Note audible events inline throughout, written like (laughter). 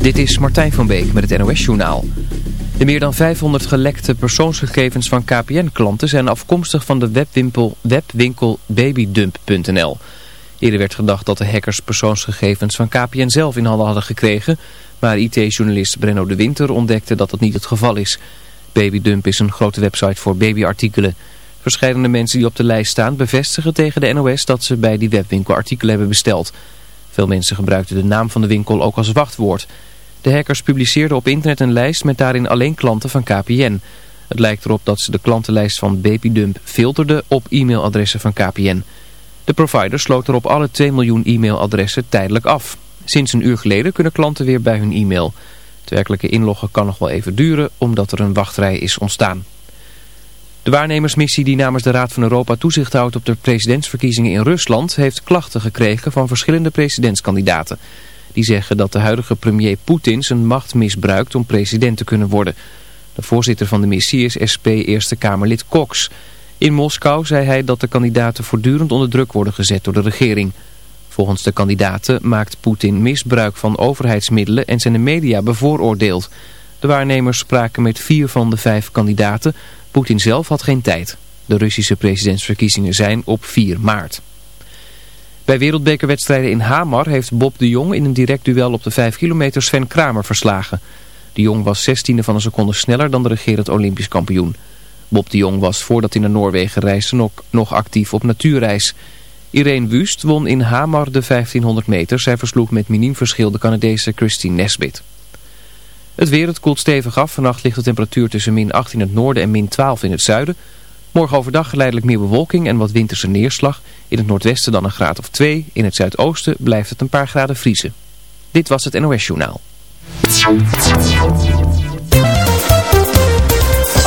Dit is Martijn van Beek met het NOS-journaal. De meer dan 500 gelekte persoonsgegevens van KPN-klanten zijn afkomstig van de webwinkel, webwinkel babydump.nl. Eerder werd gedacht dat de hackers persoonsgegevens van KPN zelf in handen hadden gekregen, maar IT-journalist Brenno de Winter ontdekte dat dat niet het geval is. Babydump is een grote website voor babyartikelen. Verschillende mensen die op de lijst staan bevestigen tegen de NOS dat ze bij die webwinkel artikelen hebben besteld. Veel mensen gebruikten de naam van de winkel ook als wachtwoord. De hackers publiceerden op internet een lijst met daarin alleen klanten van KPN. Het lijkt erop dat ze de klantenlijst van Babydump filterden op e-mailadressen van KPN. De provider sloot erop alle 2 miljoen e-mailadressen tijdelijk af. Sinds een uur geleden kunnen klanten weer bij hun e-mail. Het werkelijke inloggen kan nog wel even duren omdat er een wachtrij is ontstaan. De waarnemersmissie die namens de Raad van Europa toezicht houdt op de presidentsverkiezingen in Rusland heeft klachten gekregen van verschillende presidentskandidaten. Die zeggen dat de huidige premier Poetin zijn macht misbruikt om president te kunnen worden. De voorzitter van de missie is SP Eerste Kamerlid Cox. In Moskou zei hij dat de kandidaten voortdurend onder druk worden gezet door de regering. Volgens de kandidaten maakt Poetin misbruik van overheidsmiddelen en zijn de media bevooroordeeld. De waarnemers spraken met vier van de vijf kandidaten. Poetin zelf had geen tijd. De Russische presidentsverkiezingen zijn op 4 maart. Bij wereldbekerwedstrijden in Hamar heeft Bob de Jong in een direct duel op de 5 kilometer Sven Kramer verslagen. De Jong was 16e van een seconde sneller dan de regerend Olympisch kampioen. Bob de Jong was voordat hij naar Noorwegen reisde nog, nog actief op natuurreis. Irene Wust won in Hamar de 1500 meter. Zij versloeg met miniem verschil de Canadese Christine Nesbit. Het weer, het koelt stevig af. Vannacht ligt de temperatuur tussen min 8 in het noorden en min 12 in het zuiden. Morgen overdag geleidelijk meer bewolking en wat winterse neerslag. In het noordwesten dan een graad of 2. In het zuidoosten blijft het een paar graden vriezen. Dit was het NOS Journaal.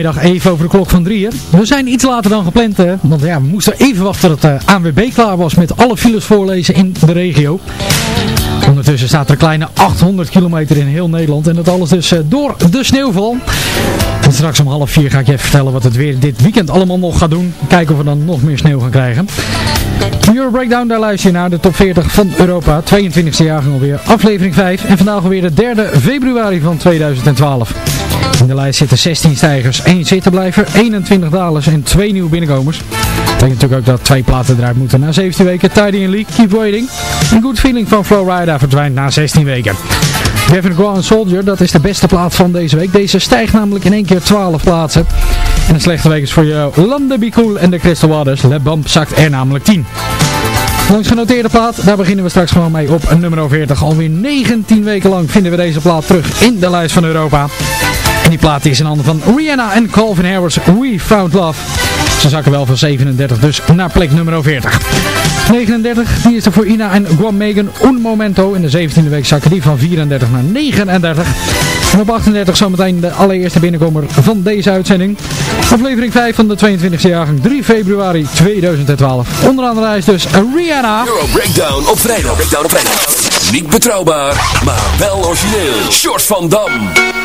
Vrijdagmiddag even over de klok van drieën. We zijn iets later dan gepland, hè, want ja, we moesten even wachten tot de ANWB klaar was met alle files voorlezen in de regio. Ondertussen staat er een kleine 800 kilometer in heel Nederland en dat alles dus eh, door de sneeuwval. En straks om half vier ga ik je even vertellen wat het weer dit weekend allemaal nog gaat doen. Kijken of we dan nog meer sneeuw gaan krijgen. Euro Breakdown, daar luister je naar de top 40 van Europa. 22e jaargang alweer, aflevering 5. En vandaag alweer de 3 februari van 2012. In de lijst zitten 16 stijgers, 1 zittenblijver, 21 dalers en 2 nieuwe binnenkomers. Dat betekent natuurlijk ook dat twee platen eruit moeten na 17 weken. Tidy in League, Keep Waiting. Een Good Feeling van Flowrider verdwijnt na 16 weken. Gavin Ground Soldier, dat is de beste plaat van deze week. Deze stijgt namelijk in één keer 12 plaatsen. En een slechte week is voor je London Be Cool en de Crystal Waters. Le Bump zakt er namelijk 10. Langs genoteerde plaat, daar beginnen we straks gewoon mee op nummer 40. Alweer 19 weken lang vinden we deze plaat terug in de lijst van Europa. En die plaat is in handen van Rihanna en Calvin Harris, We Found Love. Ze zakken wel van 37 dus naar plek nummer 40. 39, die is er voor Ina en Guam Megan Un Momento. In de 17e week zakken die van 34 naar 39. En op 38 zometeen de allereerste binnenkomer van deze uitzending. Aflevering 5 van de 22e jaargang 3 februari 2012. Onder andere is dus Rihanna. Euro Breakdown op vrijdag. Breakdown op vrijdag. Niet betrouwbaar, maar wel origineel. Short van Dam.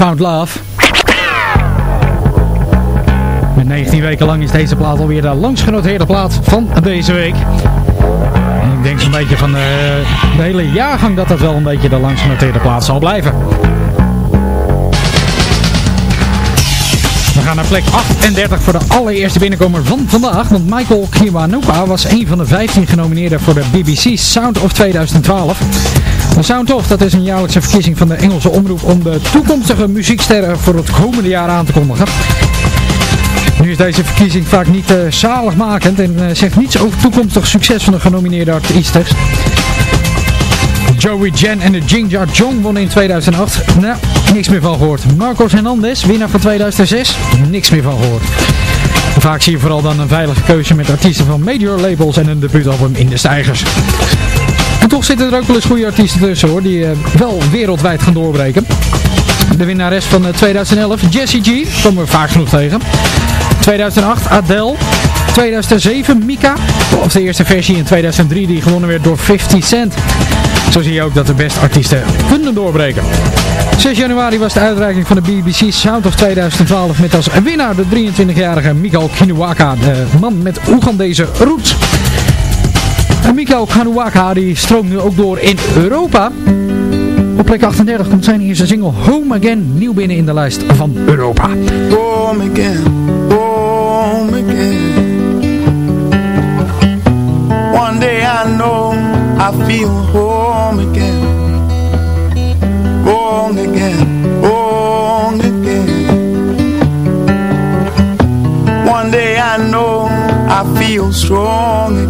Found Love. Met 19 weken lang is deze plaat alweer de langst genoteerde plaat van deze week. Ik denk zo'n beetje van eh, de hele jaargang dat dat wel een beetje de langst genoteerde plaat zal blijven. We gaan naar plek 38 voor de allereerste binnenkomer van vandaag. Want Michael Kiwanuka was een van de 15 genomineerden voor de BBC Sound of 2012. De Sound of, dat is een jaarlijkse verkiezing van de Engelse omroep om de toekomstige muzieksterren voor het komende jaar aan te kondigen. Nu is deze verkiezing vaak niet eh, zaligmakend en eh, zegt niets over toekomstig succes van de genomineerde artiesten. Joey Jen en de Ginger Jong wonnen in 2008. Nou, niks meer van gehoord. Marcos Hernandez, winnaar van 2006. Niks meer van gehoord. Vaak zie je vooral dan een veilige keuze met artiesten van major labels en een debuutalbum in de stijgers. Toch zitten er ook wel eens goede artiesten tussen hoor, die eh, wel wereldwijd gaan doorbreken. De winnares van eh, 2011, Jessie G. Komen we vaak genoeg tegen. 2008, Adele. 2007, Mika. Of de eerste versie in 2003 die gewonnen werd door 50 Cent. Zo zie je ook dat de beste artiesten kunnen doorbreken. 6 januari was de uitreiking van de BBC Sound of 2012 met als winnaar de 23-jarige Mikael Kinuwaka, de man met Oegandese roots. Mikael Kanuwaka die stroomt nu ook door in Europa. Op plek 38 komt zijn eerste single Home Again nieuw binnen in de lijst van Europa. home again, home again. One day I know I feel home again, home again, home again. One day I know I feel strong again.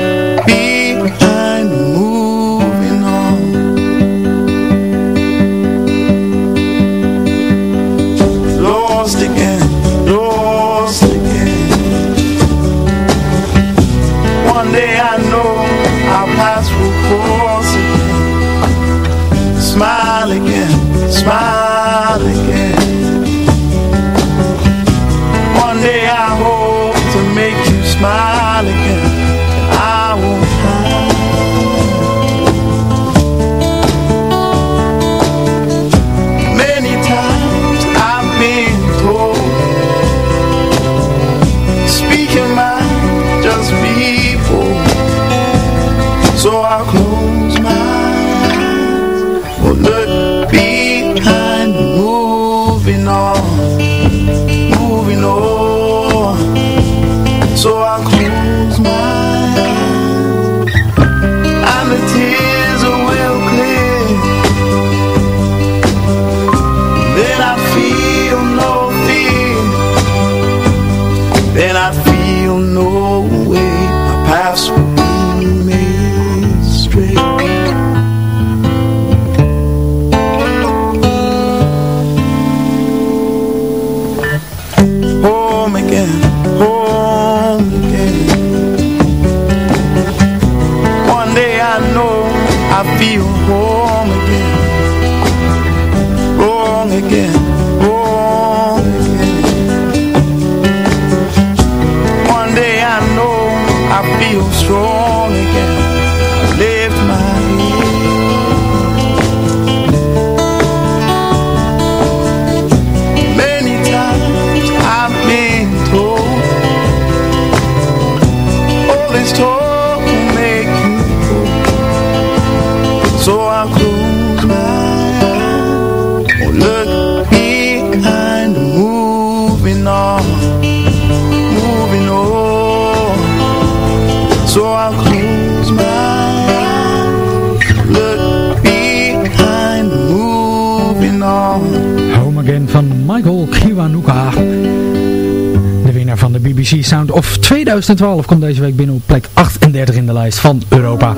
Sound of 2012 komt deze week binnen op plek 38 in de lijst van Europa.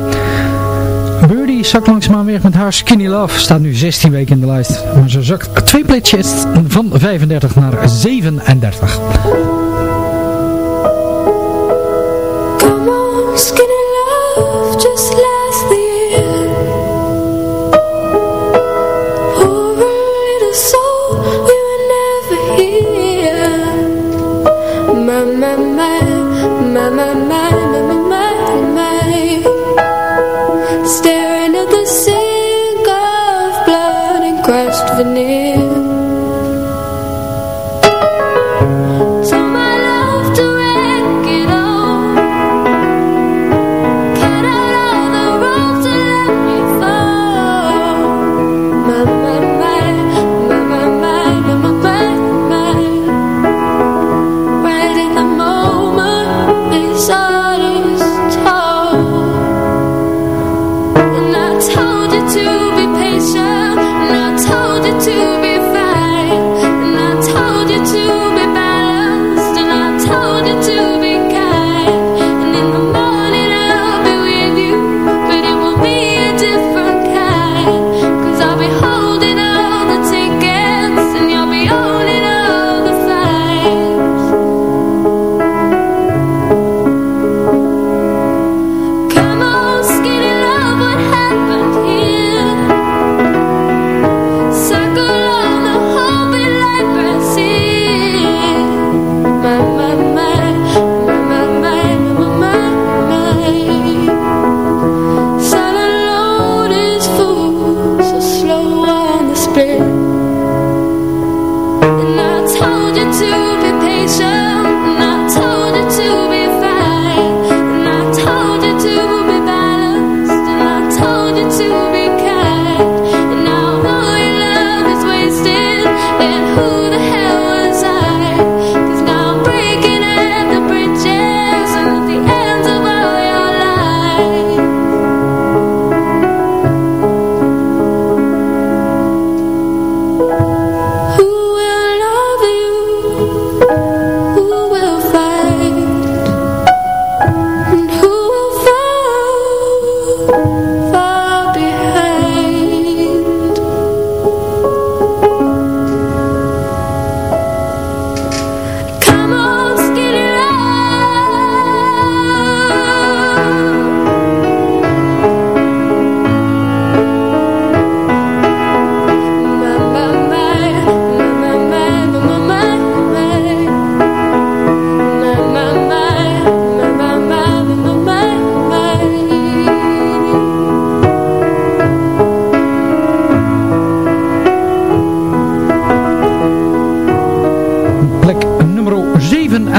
Birdie zakt langzaamaan weg met haar Skinny Love. Staat nu 16 weken in de lijst. Maar ze zakt twee plekjes van 35 naar 37.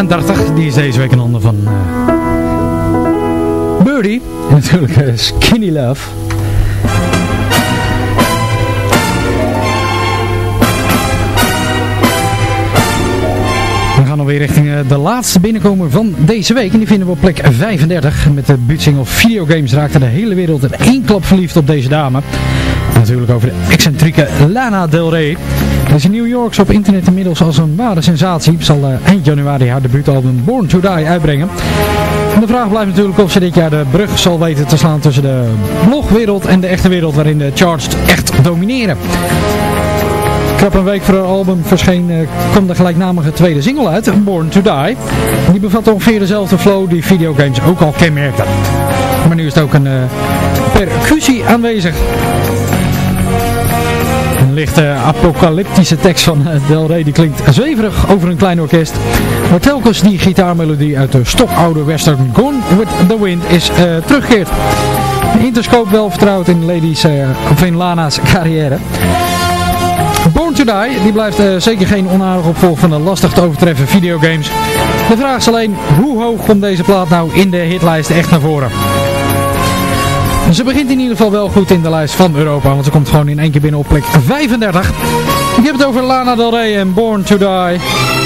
37. Die is deze week een ander van uh, Birdie. En natuurlijk uh, Skinny Love. We gaan alweer richting uh, de laatste binnenkomer van deze week. En die vinden we op plek 35. Met de of Videogames raakte de hele wereld in één klap verliefd op deze dame. Natuurlijk over de excentrieke Lana Del Rey. Deze New Yorks op internet inmiddels als een ware sensatie. Zal uh, eind januari haar debuutalbum Born to Die uitbrengen. En de vraag blijft natuurlijk of ze dit jaar de brug zal weten te slaan tussen de blogwereld en de echte wereld waarin de charts echt domineren. Krap een week voor haar album verscheen uh, kwam de gelijknamige tweede single uit, Born to Die. Die bevat ongeveer dezelfde flow die videogames ook al kenmerkten. Maar nu is het ook een uh, percussie aanwezig lichte apocalyptische tekst van Del Rey die klinkt zweverig over een klein orkest. Maar telkens die gitaarmelodie uit de stokoude western Gone with the Wind is uh, teruggekeerd. Interscope wel vertrouwd in Ladies, uh, Lana's carrière. Born to Die, die blijft zeker geen onaardig opvolger van de lastig te overtreffen videogames. De vraag is alleen, hoe hoog komt deze plaat nou in de hitlijst echt naar voren? Ze begint in ieder geval wel goed in de lijst van Europa, want ze komt gewoon in één keer binnen op plek 35. Ik heb het over Lana Del Rey en Born to Die.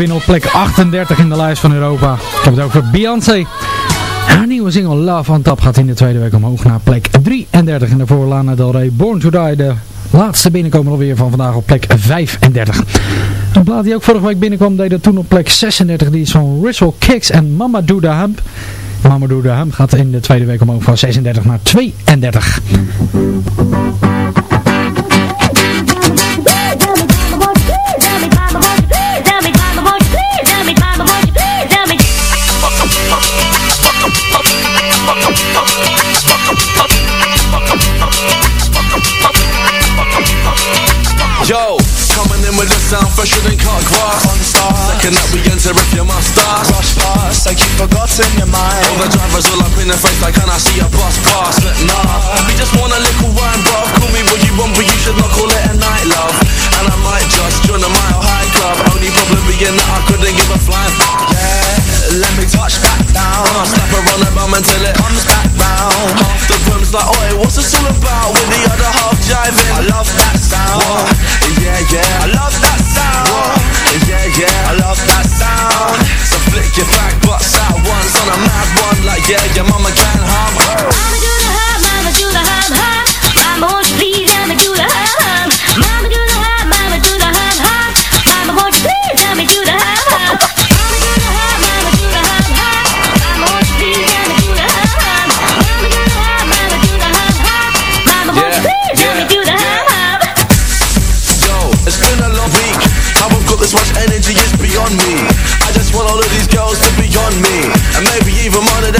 Binnen op plek 38 in de lijst van Europa. Ik heb het over Beyoncé. Haar nieuwe single Love on Top gaat in de tweede week omhoog naar plek 33. En daarvoor Lana Del Rey Born to Die, de laatste binnenkomer alweer van vandaag op plek 35. Een plaat die ook vorige week binnenkwam deed dat toen op plek 36. Die is van Rissel Kicks en Mama Do The Hump. Mama Do The Hump gaat in de tweede week omhoog van 36 naar 32. Sound fresher than cut grass. Second up we enter if you must start. Rush past like you've forgotten your mind All the drivers all up in the face like can I see a bus pass? But nah, we just want a little wine, bruv. Call me what you want, but you should not call it a night, love. And I might just join a mile high club. Only problem being that I couldn't give a flying fuck. Yeah, let me touch back down I'll slap her on the bum until it Comes back round Half the room's like, oh, oi, what's this all about? With the other half jiving. I love that sound What? Yeah, yeah. I love that sound Yeah, yeah. I love that sound So flick your back butts out once on a mad one Like yeah, your mama can't harm her. Mama do the hum, mama do the hum, hum.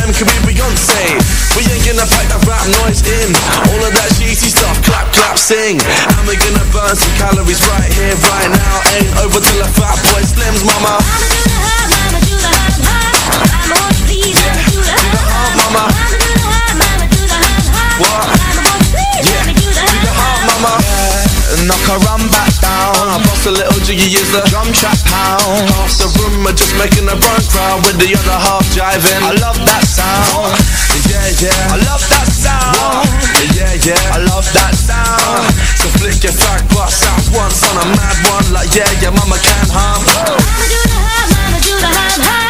Them could be Beyonce We ain't gonna pack that rap noise in All of that cheesy stuff, clap, clap, sing And we're gonna burn some calories right here, right now Ain't over till a fat boy slims, mama Mama do the hum, mama do the hum, hum. Mama, won't you please me do the hum. mama. Mama do the hum, mama do the hum, hum. What? Mama, won't you please Yeah, Knock her run back down. I bust a little jiggy is the Drum track pound. Half the room are just making a run crowd With the other half jiving I love that sound. Yeah, yeah. I love that sound. Yeah, yeah. I love that sound. So flick your fat butts out once on a mad one. Like yeah, yeah, mama can't harm Mama do the hum, mama do the hum, hum.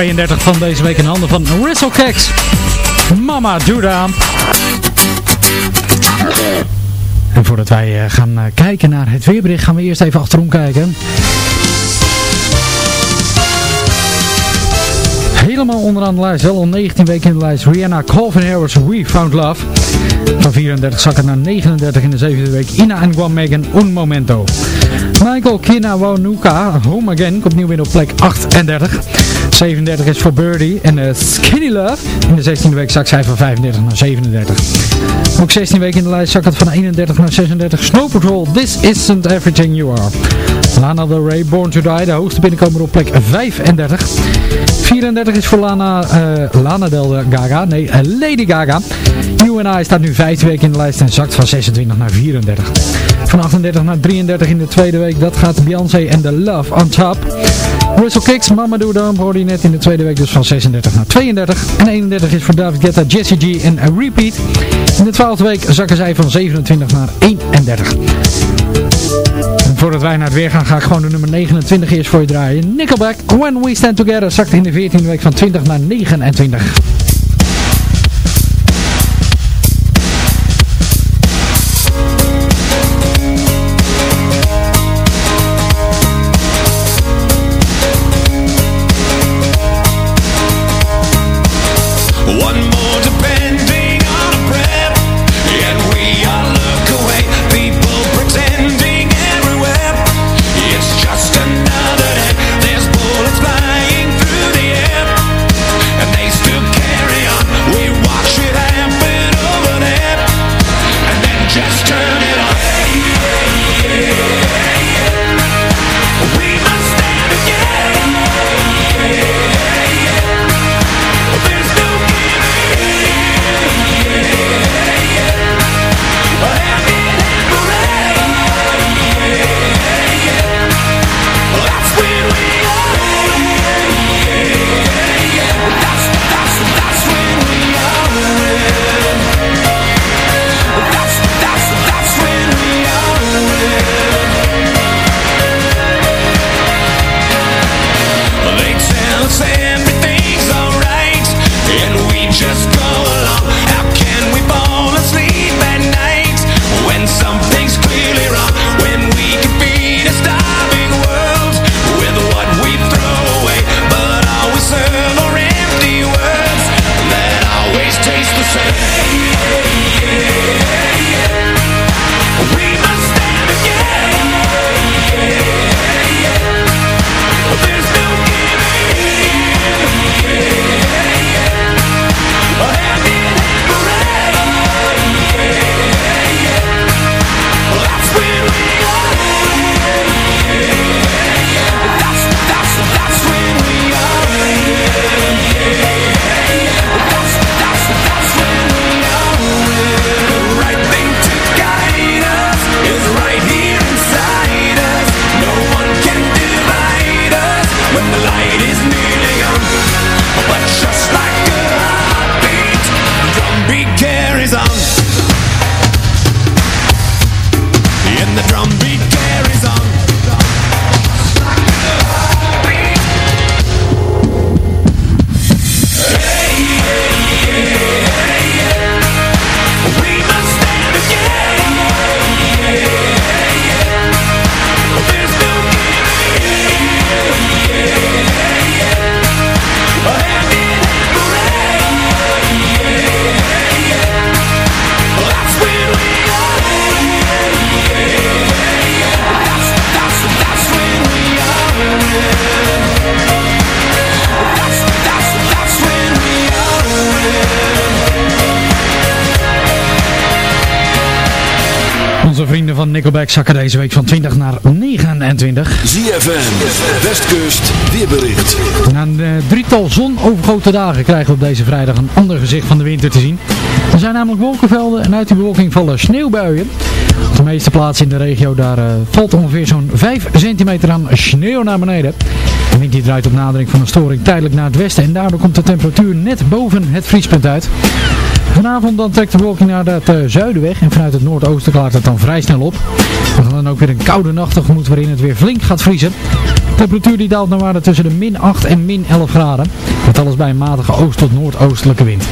32 van deze week in handen van Whistlecacks. Mama Doeda. En voordat wij eh, gaan eh, kijken naar het weerbericht, gaan we eerst even achterom kijken. Helemaal onderaan de lijst, wel al 19 weken in de lijst. Rihanna Calvin Harris, We Found Love. Van 34 zakken naar 39 in de zevende week. Ina en Guam Megan, Un Momento. Michael Kinawanuka, Home Again, komt nieuw weer op plek 38. 37 is voor Birdie en eh, Skinny Love. In de 16e week zakt zij van 35 naar 37. Ook 16 weken in de lijst zakt het van 31 naar 36. Snow Patrol, This Isn't Everything You Are. Lana Del Rey, Born to Die, de hoogste binnenkomer op plek 35. 34 is voor Lana, eh, Lana Del Gaga, nee, eh, Lady Gaga. You and I staat nu 15 weken in de lijst en zakt van 26 naar 34. Van 38 naar 33 in de tweede week. Dat gaat Beyoncé en The Love on Top. Russell Kicks, Mama Doe Dan, hoorde je net in de tweede week dus van 36 naar 32. En 31 is voor David Guetta, Jesse G en Repeat. In de twaalfde week zakken zij van 27 naar 31. En voordat wij naar het weer gaan, ga ik gewoon de nummer 29 eerst voor je draaien. Nickelback, When We Stand Together, zakt in de 14e week van 20 naar 29. Onze vrienden van Nickelback zakken deze week van 20 naar 29. ZFM, Westkust, weerbericht. Na een eh, drietal zonovergoten dagen krijgen we op deze vrijdag een ander gezicht van de winter te zien. Er zijn namelijk wolkenvelden en uit die bewolking vallen sneeuwbuien. Op de meeste plaatsen in de regio daar eh, valt ongeveer zo'n 5 centimeter aan sneeuw naar beneden. De wind die draait op nadering van een storing tijdelijk naar het westen en daardoor komt de temperatuur net boven het vriespunt uit. Vanavond dan trekt de bewolking naar het eh, zuiden weg en vanuit het noordoosten klaart het dan vrij snel op. We gaan dan ook weer een koude nacht tegemoet waarin het weer flink gaat vriezen. De temperatuur die daalt naar waarde tussen de min 8 en min 11 graden. Met alles bij een matige oost- tot noordoostelijke wind.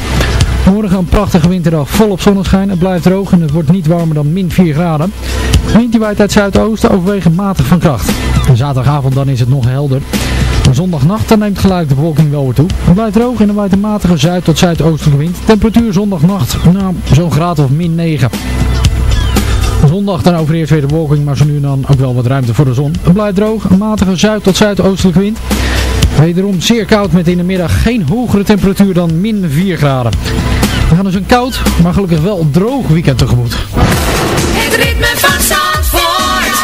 Morgen een prachtige winterdag volop zonneschijn. Het blijft droog en het wordt niet warmer dan min 4 graden. De wind die waait uit zuidoosten overwegend matig van kracht. En zaterdagavond dan is het nog helder. Maar zondagnacht dan neemt gelijk de bewolking wel weer toe. Het blijft droog en er waait een matige zuid- tot zuidoostelijke wind. Temperatuur zondagnacht, nou zo'n graad of min 9. Zondag dan overeerst weer de bewolking, maar zo nu en dan ook wel wat ruimte voor de zon. Het blijft droog, een matige zuid- tot zuidoostelijke wind. Wederom zeer koud met in de middag geen hogere temperatuur dan min 4 graden. We gaan dus een koud, maar gelukkig wel droog weekend tegemoet. Het ritme van Zandvoort.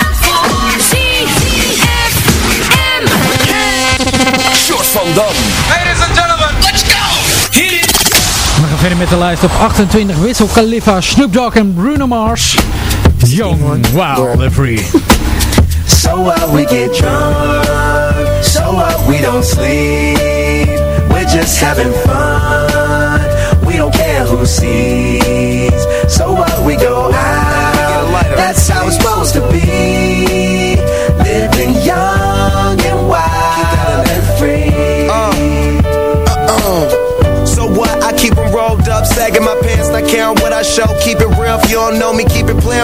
ZFM. Short van Dam. Verder met de lijst op 28 Wissel Khalifa, Snoop Dogg en Bruno Mars. Young, Wild and Free. So what we get drunk, so what we don't sleep. We're just having fun, we don't care who sees. So what we go out, that's how it's supposed to be. Living young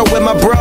with my bros.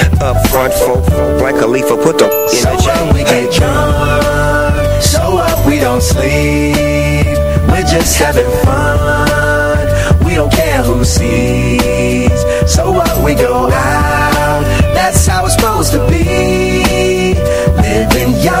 Up front, folk, like a leaf, put the in So the chain. we get drunk, so what we don't sleep. We're just having fun, we don't care who sees. So what we go out, that's how it's supposed to be. Living young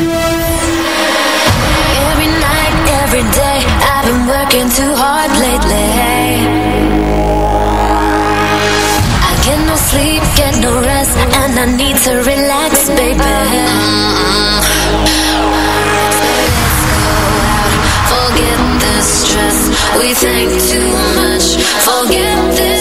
Working too hard lately. I get no sleep, get no rest, and I need to relax, baby. Let's go out, forget the stress. We think too much, forget this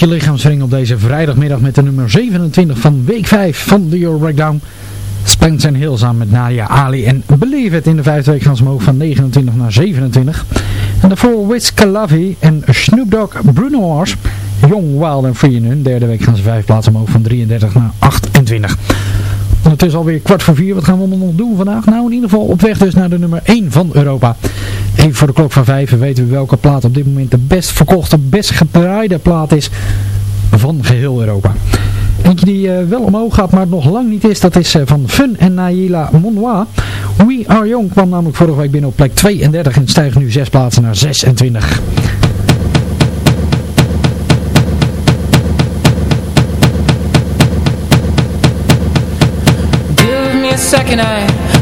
je lichaamsring op deze vrijdagmiddag met de nummer 27 van week 5 van de Euro Breakdown. Spence en Hill met Nadia Ali en Believe It in de vijfde week gaan ze omhoog van 29 naar 27. En daarvoor Wiz Khalifa en Snoop Dogg Bruno Mars. Young, Wild and Free in hun derde week gaan ze vijf plaatsen omhoog van 33 naar 28. Ondertussen alweer kwart voor vier. Wat gaan we allemaal nog doen vandaag? Nou, in ieder geval op weg dus naar de nummer 1 van Europa. Even voor de klok van 5 weten we welke plaat op dit moment de best verkochte, best gedraaide plaat is van geheel Europa. Eentje die eh, wel omhoog gaat, maar nog lang niet is, dat is eh, van Fun en Naila Monwa. We Are Young kwam namelijk vorige week binnen op plek 32 en stijgt nu 6 plaatsen naar 26. Give me a second, I,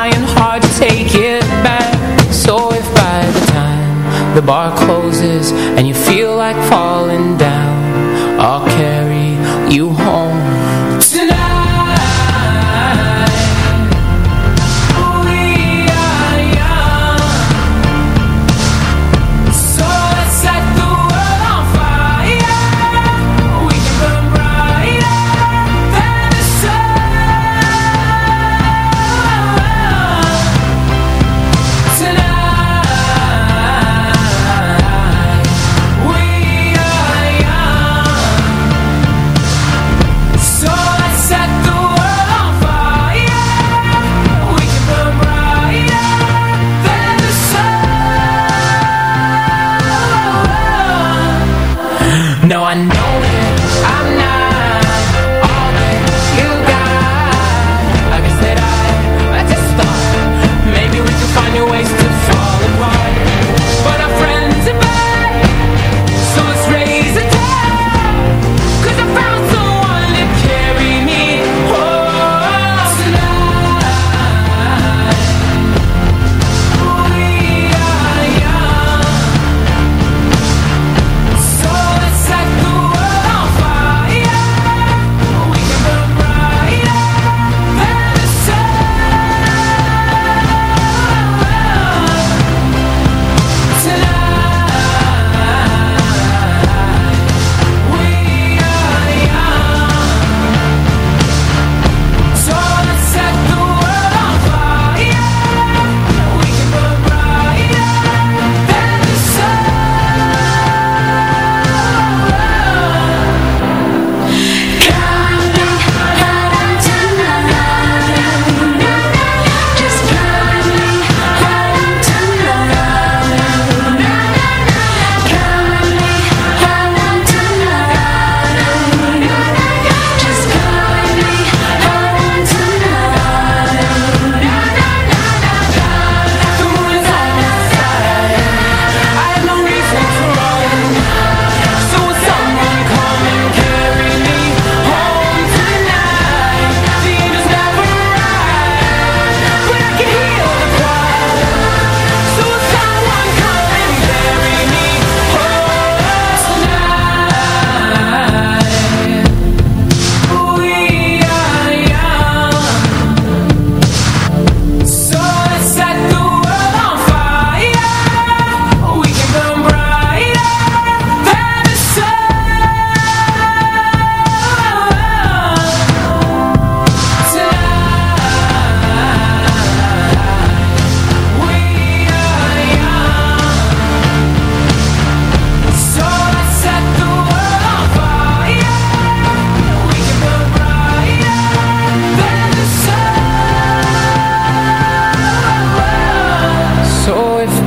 the bar closes And you feel like falling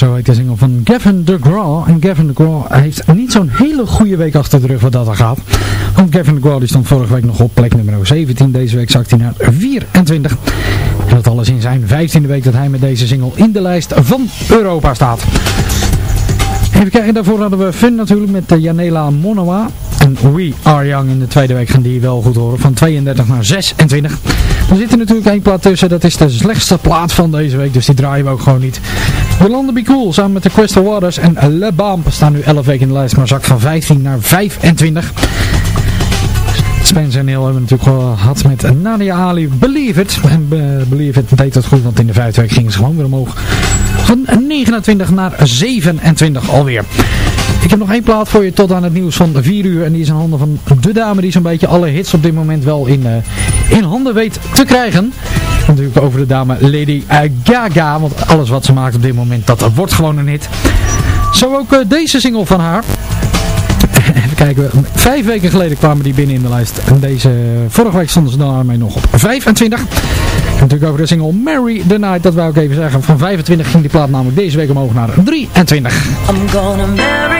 Zo heet de single van Gavin DeGraw. En Gavin DeGraw heeft niet zo'n hele goede week achter de rug wat dat er gaat. Want Gavin DeGraw die stond vorige week nog op plek nummer 17. Deze week zakt hij naar 24. En dat alles in zijn 15e week dat hij met deze single in de lijst van Europa staat. Even kijken, daarvoor hadden we Fun natuurlijk met de Janela Monoa. En We Are Young in de tweede week gaan die wel goed horen. Van 32 naar 26. Er zit er natuurlijk één plaat tussen. Dat is de slechtste plaat van deze week. Dus die draaien we ook gewoon niet. Yolanda Be Cool samen met de Crystal Waters en Le Bamp staan nu 11 weken in de lijst. Maar zakt van 15 naar 25. Spence en Neil hebben natuurlijk gehad met Nadia Ali. Believe it. En eh, believe it deed dat goed, want in de vijfde week ging ze gewoon weer omhoog. Van 29 naar 27 alweer. Ik heb nog één plaat voor je tot aan het nieuws van 4 uur. En die is in handen van de dame die zo'n beetje alle hits op dit moment wel in, eh, in handen weet te krijgen. Natuurlijk over de dame Lady Gaga. Want alles wat ze maakt op dit moment, dat wordt gewoon een hit. Zo ook eh, deze single van haar. (laughs) even kijken. Vijf weken geleden kwamen die binnen in de lijst. En deze, vorige week stonden ze daarmee nog op 25. En natuurlijk ook de single Mary the Night. Dat wij ook even zeggen. Van 25 ging die plaat namelijk deze week omhoog naar 23. I'm gonna